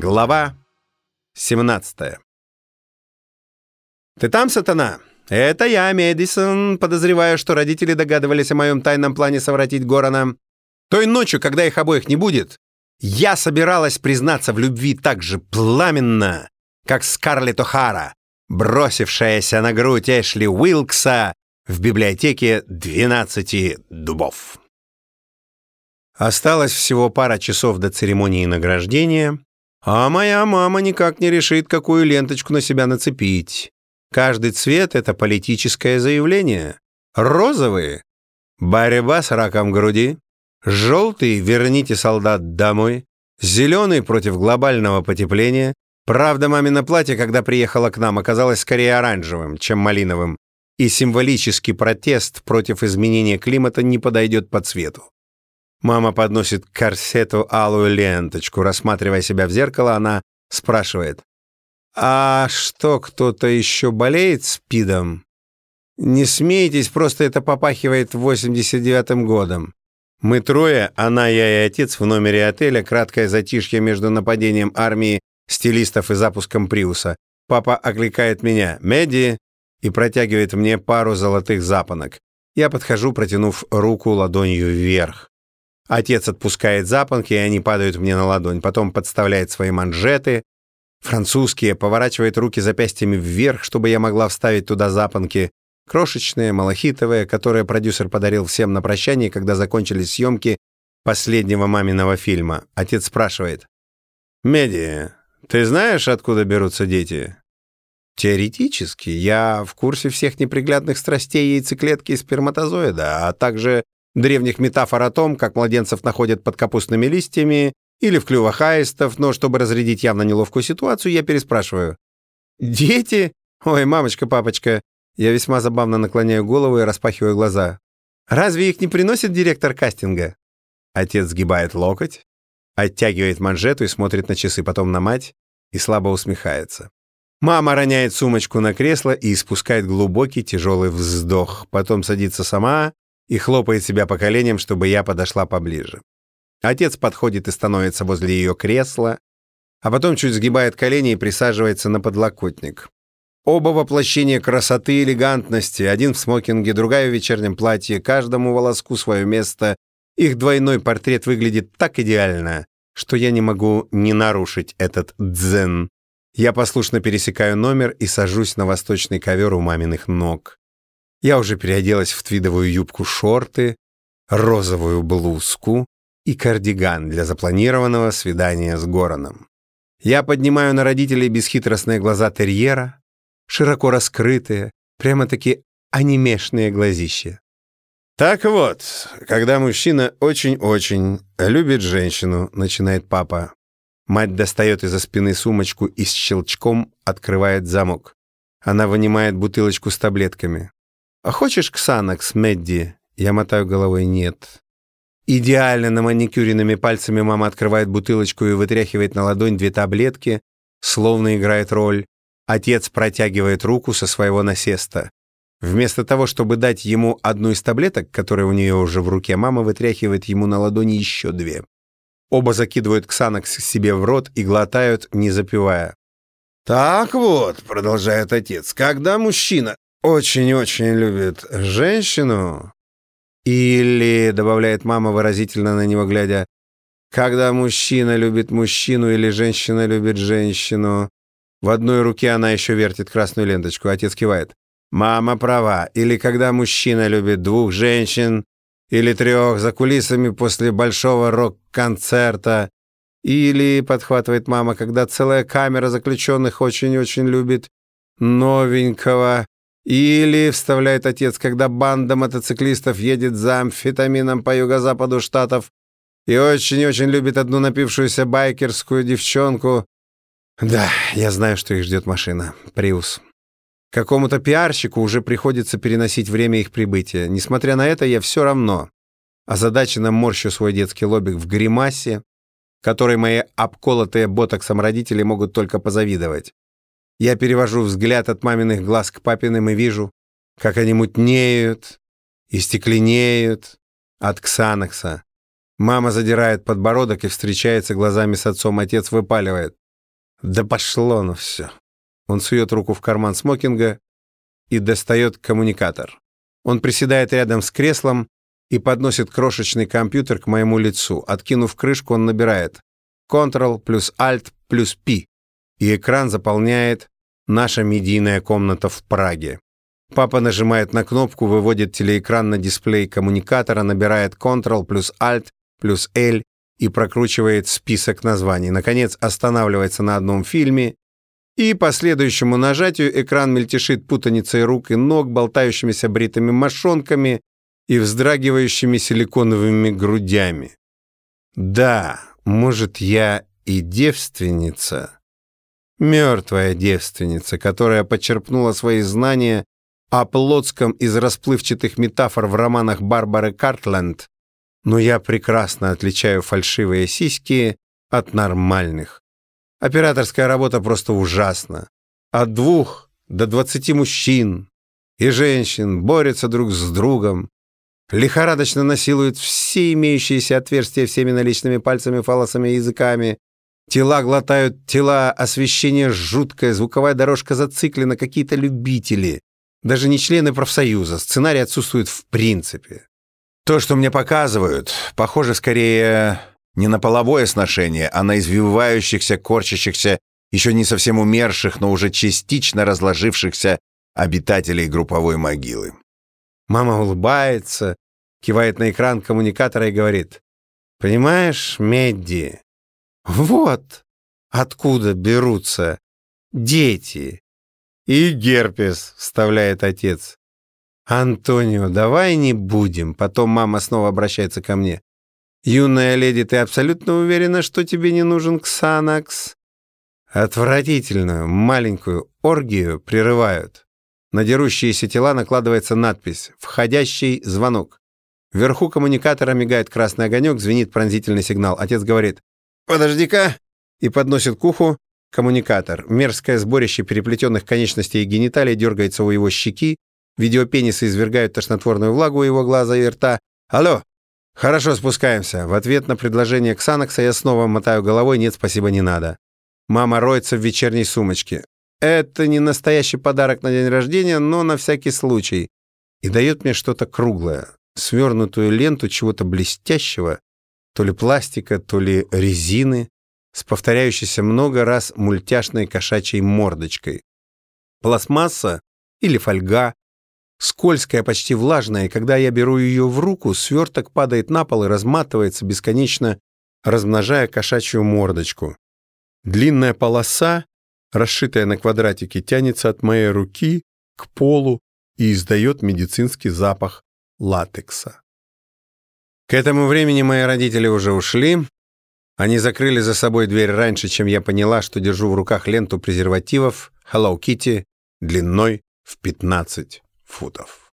Глава 17 «Ты там, сатана?» «Это я, Медисон. Подозреваю, что родители догадывались о моем тайном плане совратить Горана. Той ночью, когда их обоих не будет, я собиралась признаться в любви так же пламенно, как Скарлетт О'Хара, бросившаяся на грудь Эшли Уилкса в библиотеке «Двенадцати дубов». Осталось всего пара часов до церемонии награждения, а моя мама никак не решит, какую ленточку на себя нацепить. Каждый цвет — это политическое заявление. Розовый — борьба с раком груди. Желтый — верните солдат домой. Зеленый — против глобального потепления. Правда, мамино платье, когда приехала к нам, оказалось скорее оранжевым, чем малиновым. И символический протест против изменения климата не подойдет по цвету. Мама подносит к корсету алую ленточку. Рассматривая себя в зеркало, она спрашивает. «А что, кто-то еще болеет спидом?» «Не смейтесь, просто это попахивает 89-м годом». Мы трое, она, я и отец, в номере отеля, краткое затишье между нападением армии стилистов и запуском Приуса. Папа окликает меня «Меди» и протягивает мне пару золотых запонок. Я подхожу, протянув руку ладонью вверх. Отец отпускает запонки, и они падают мне на ладонь. Потом подставляет свои манжеты. Французские, поворачивает руки запястьями вверх, чтобы я могла вставить туда запонки. Крошечные, малахитовые, которые продюсер подарил всем на прощание, когда закончились съемки последнего маминого фильма. Отец спрашивает. «Меди, ты знаешь, откуда берутся дети?» «Теоретически. Я в курсе всех неприглядных страстей яйцеклетки и сперматозоида, а также древних метафор о том, как младенцев находят под капустными листьями или в клювах аистов, но чтобы разрядить явно неловкую ситуацию, я переспрашиваю. «Дети? Ой, мамочка, папочка». Я весьма забавно наклоняю голову и распахиваю глаза. «Разве их не приносит директор кастинга?» Отец сгибает локоть, оттягивает манжету и смотрит на часы, потом на мать и слабо усмехается. Мама роняет сумочку на кресло и испускает глубокий тяжелый вздох, потом садится сама, и хлопает себя по коленям, чтобы я подошла поближе. Отец подходит и становится возле ее кресла, а потом чуть сгибает колени и присаживается на подлокотник. Оба воплощения красоты и элегантности, один в смокинге, другая в вечернем платье, каждому волоску свое место. Их двойной портрет выглядит так идеально, что я не могу не нарушить этот дзен. Я послушно пересекаю номер и сажусь на восточный ковер у маминых ног. Я уже переоделась в твидовую юбку-шорты, розовую блузку и кардиган для запланированного свидания с Гороном. Я поднимаю на родителей бесхитростные глаза терьера, широко раскрытые, прямо-таки анимешные глазища. «Так вот, когда мужчина очень-очень любит женщину», — начинает папа. Мать достает из-за спины сумочку и с щелчком открывает замок. Она вынимает бутылочку с таблетками. «А хочешь Ксанакс, Медди?» Я мотаю головой «нет». Идеально на маникюренными пальцами мама открывает бутылочку и вытряхивает на ладонь две таблетки, словно играет роль. Отец протягивает руку со своего насеста. Вместо того, чтобы дать ему одну из таблеток, которая у нее уже в руке, мама вытряхивает ему на ладони еще две. Оба закидывают Ксанакс себе в рот и глотают, не запивая. «Так вот», — продолжает отец, — «когда мужчина очень-очень любит женщину, или, добавляет мама, выразительно на него глядя, когда мужчина любит мужчину или женщина любит женщину. В одной руке она еще вертит красную ленточку, отец кивает. Мама права. Или когда мужчина любит двух женщин, или трех за кулисами после большого рок-концерта, или, подхватывает мама, когда целая камера заключенных очень-очень любит новенького, или, вставляет отец, когда банда мотоциклистов едет за амфетамином по юго-западу штатов и очень-очень любит одну напившуюся байкерскую девчонку. Да, я знаю, что их ждет машина. Приус. Какому-то пиарщику уже приходится переносить время их прибытия. Несмотря на это, я все равно озадаченно морщу свой детский лобик в гримасе, которой мои обколотые ботоксом родители могут только позавидовать. Я перевожу взгляд от маминых глаз к папиным и вижу, как они мутнеют и стекленеют от ксанокса. Мама задирает подбородок и встречается глазами с отцом. Отец выпаливает. Да пошло оно все. Он сует руку в карман смокинга и достает коммуникатор. Он приседает рядом с креслом и подносит крошечный компьютер к моему лицу. Откинув крышку, он набирает Ctrl плюс Alt плюс P, и экран заполняет наша медийная комната в Праге. Папа нажимает на кнопку, выводит телеэкран на дисплей коммуникатора, набирает Ctrl плюс Alt плюс L и прокручивает список названий. Наконец останавливается на одном фильме, и по следующему нажатию экран мельтешит путаницей рук и ног, болтающимися бритыми мошонками и вздрагивающими силиконовыми грудями. Да, может, я и девственница, мертвая девственница, которая почерпнула свои знания о Плотском из расплывчатых метафор в романах Барбары Картленд, но я прекрасно отличаю фальшивые сиськи от нормальных. Операторская работа просто ужасна. От двух до двадцати мужчин и женщин борются друг с другом, лихорадочно насилуют все имеющиеся отверстия всеми наличными пальцами, фалосами и языками, Тела глотают тела, освещение жуткое, звуковая дорожка зациклена, какие-то любители. Даже не члены профсоюза, сценарий отсутствует в принципе. То, что мне показывают, похоже скорее не на половое сношение, а на извивающихся, корчащихся, еще не совсем умерших, но уже частично разложившихся обитателей групповой могилы. Мама улыбается, кивает на экран коммуникатора и говорит, «Понимаешь, Медди, вот откуда берутся дети. И герпес, вставляет отец. Антонио, давай не будем. Потом мама снова обращается ко мне. Юная леди, ты абсолютно уверена, что тебе не нужен ксанакс? Отвратительную маленькую оргию прерывают. На дерущиеся тела накладывается надпись «Входящий звонок». Вверху коммуникатора мигает красный огонек, звенит пронзительный сигнал. Отец говорит «Подожди-ка!» и подносит к уху коммуникатор. Мерзкое сборище переплетенных конечностей и гениталий дергается у его щеки, видеопенисы извергают тошнотворную влагу у его глаза и рта. «Алло! Хорошо, спускаемся!» В ответ на предложение Ксанакса я снова мотаю головой «Нет, спасибо, не надо». Мама роется в вечерней сумочке. Это не настоящий подарок на день рождения, но на всякий случай. И дает мне что-то круглое, свернутую ленту чего-то блестящего, то ли пластика, то ли резины, с повторяющейся много раз мультяшной кошачьей мордочкой. Пластмасса или фольга, скользкая, почти влажная, и когда я беру ее в руку, сверток падает на пол и разматывается бесконечно, размножая кошачью мордочку. Длинная полоса, расшитая на квадратике, тянется от моей руки к полу и издает медицинский запах латекса. К этому времени мои родители уже ушли. Они закрыли за собой дверь раньше, чем я поняла, что держу в руках ленту презервативов Hello Kitty длиной в 15 футов.